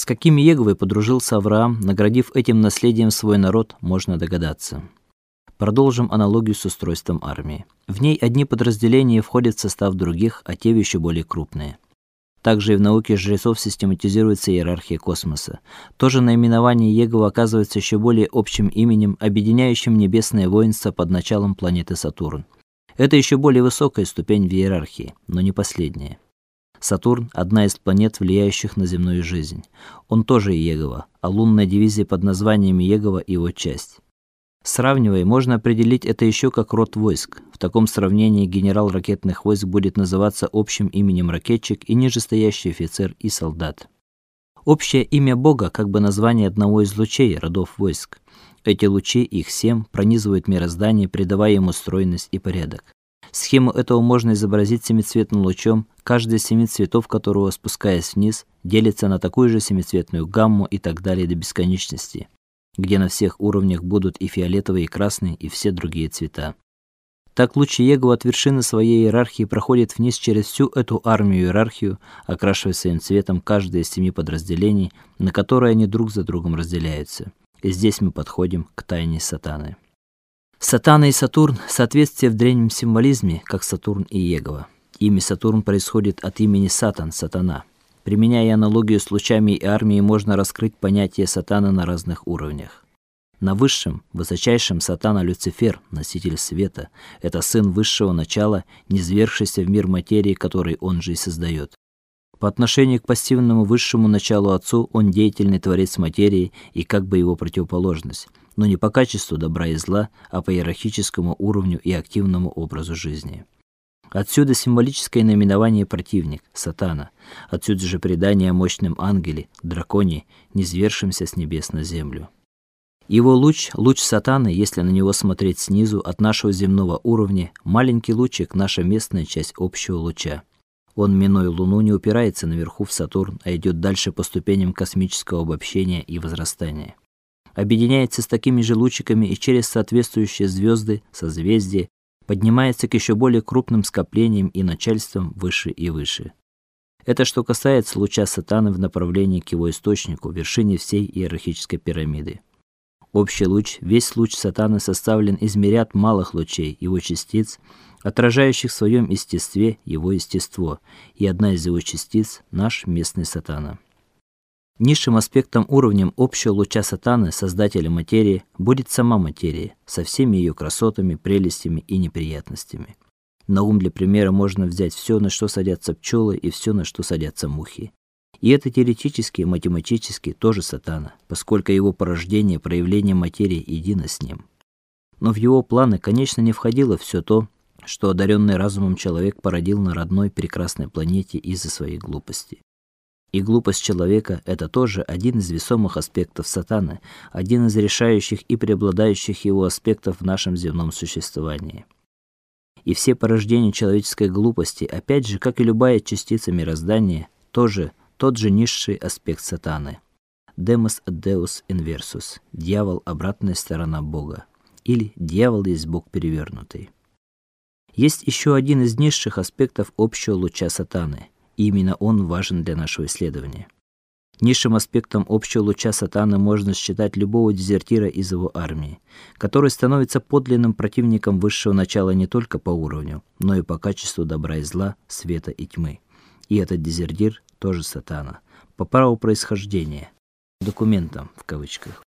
С какими Еговой подружился Авраам, наградив этим наследием свой народ, можно догадаться. Продолжим аналогию с устройством армии. В ней одни подразделения входят в состав других, а те еще более крупные. Также и в науке жрецов систематизируется иерархия космоса. Тоже наименование Егова оказывается еще более общим именем, объединяющим небесное воинство под началом планеты Сатурн. Это еще более высокая ступень в иерархии, но не последняя. Сатурн одна из планет, влияющих на земную жизнь. Он тоже Егова, а лунная дивизия под названием Егова его часть. Сравнивая, можно определить это еще как род войск. В таком сравнении генерал ракетных войск будет называться общим именем ракетчик и нижестоящий офицер и солдат. Общее имя Бога как бы название одного из лучей родов войск. Эти лучи, их семь, пронизывают мироздание, придавая ему стройность и порядок. Схему этого можно изобразить семицветным лучом, каждый из семи цветов которого, спускаясь вниз, делится на такую же семицветную гамму и так далее до бесконечности где на всех уровнях будут и фиолетовые, и красные, и все другие цвета. Так лучи Егова от вершины своей иерархии проходят вниз через всю эту армию-иерархию, окрашивая своим цветом каждое из семи подразделений, на которые они друг за другом разделяются. И здесь мы подходим к тайне Сатаны. Сатана и Сатурн соответствие в древнем символизме, как Сатурн и Егова. Имя Сатурн происходит от имени Сатан, сатана. Применяя аналогию с лучами и армией, можно раскрыть понятие сатана на разных уровнях. На высшем, высочайшем сатана Люцифер, носитель света, это сын высшего начала, низвергшийся в мир материи, который он же и создает. По отношению к пассивному высшему началу отцу он деятельный творец материи и как бы его противоположность, но не по качеству добра и зла, а по иерархическому уровню и активному образу жизни. Отсюда символическое наименование противник сатана. Отсюда же предание о мощном ангеле, драконе, низвергшемся с небес на землю. Его луч, луч сатаны, если на него смотреть снизу от нашего земного уровня, маленький лучик наша местная часть общего луча. Он минуя Луну не упирается наверху в Сатурн, а идет дальше по ступеням космического обобщения и возрастания. Объединяется с такими же лучиками и через соответствующие звезды, созвездия, поднимается к еще более крупным скоплениям и начальствам выше и выше. Это что касается луча сатаны в направлении к его источнику, вершине всей иерархической пирамиды. Общий луч, весь луч сатаны составлен из мириад малых лучей, его частиц, отражающих в своем естестве его естество, и одна из его частиц наш местный сатана. Низшим аспектом уровнем общего луча сатаны, создателя материи, будет сама материя со всеми ее красотами, прелестями и неприятностями. На ум для примера можно взять все, на что садятся пчелы, и все, на что садятся мухи. И это теоретически, математически тоже сатана, поскольку его порождение, проявление материи едино с ним. Но в его планы, конечно, не входило все то, что одаренный разумом человек породил на родной прекрасной планете из-за своей глупости. И глупость человека это тоже один из весомых аспектов сатаны, один из решающих и преобладающих его аспектов в нашем земном существовании. И все порождения человеческой глупости, опять же, как и любая частица мироздания, тоже тот же низший аспект сатаны. Demos Deus inversus. Дьявол обратная сторона Бога или дьявол есть Бог перевернутый. Есть еще один из низших аспектов общего луча сатаны именно он важен для нашего исследования. Низшим аспектом общего луча сатаны можно считать любого дезертира из его армии, который становится подлинным противником высшего начала не только по уровню, но и по качеству добра и зла, света и тьмы. И этот дезертир тоже сатана, по праву происхождения, документам в кавычках.